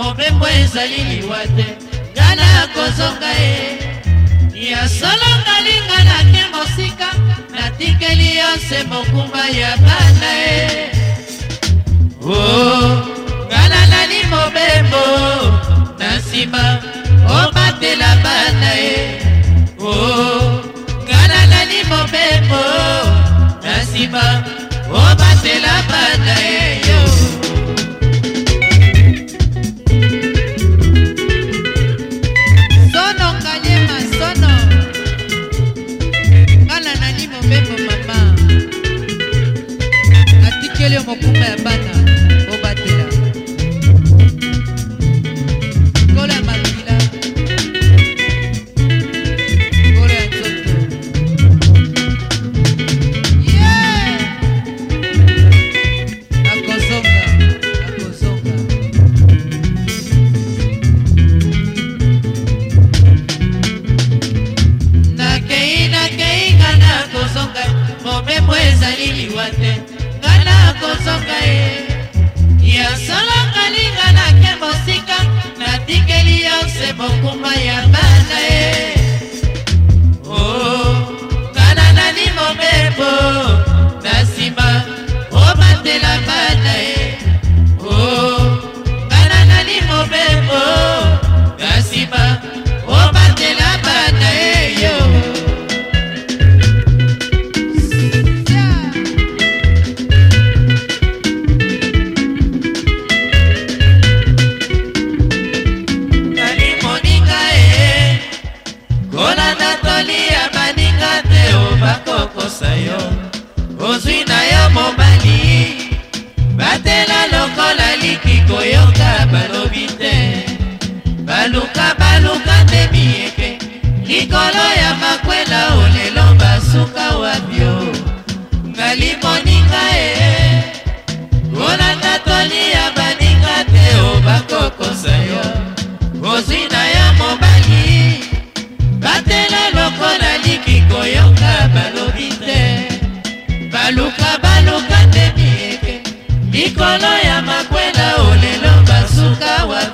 mobembo ezali liwa te ngana akozonga ye ya solo ngalinga nake mosika natikeli yo se mokumba ya bana ye o oh, ngana nali mobembo na nsima obatela bana ye o oh, ngana nali mobembo na nsima obatela bana ye mokuma ya bana obatela kolo ya malila kolo ya nzoto ye akozonga akozonga nakei nakei kana akozonga momembo ezali liwa te nakozonga ye yasolanga linga nake mosika natikeli yonse mokuma ya bana ye oh, kana nani mobembo na nsima obatela bana ye baluka baluka te miyepe likolo ya makwela olelo basuka wabio ngalimoninga e olanda toli ya baninga te o bakokosa yo ozwi na yo mobali batela lokola liki koyoka balobi te baluka baluka te miyepe likolo ya makwela olelo basuka wabio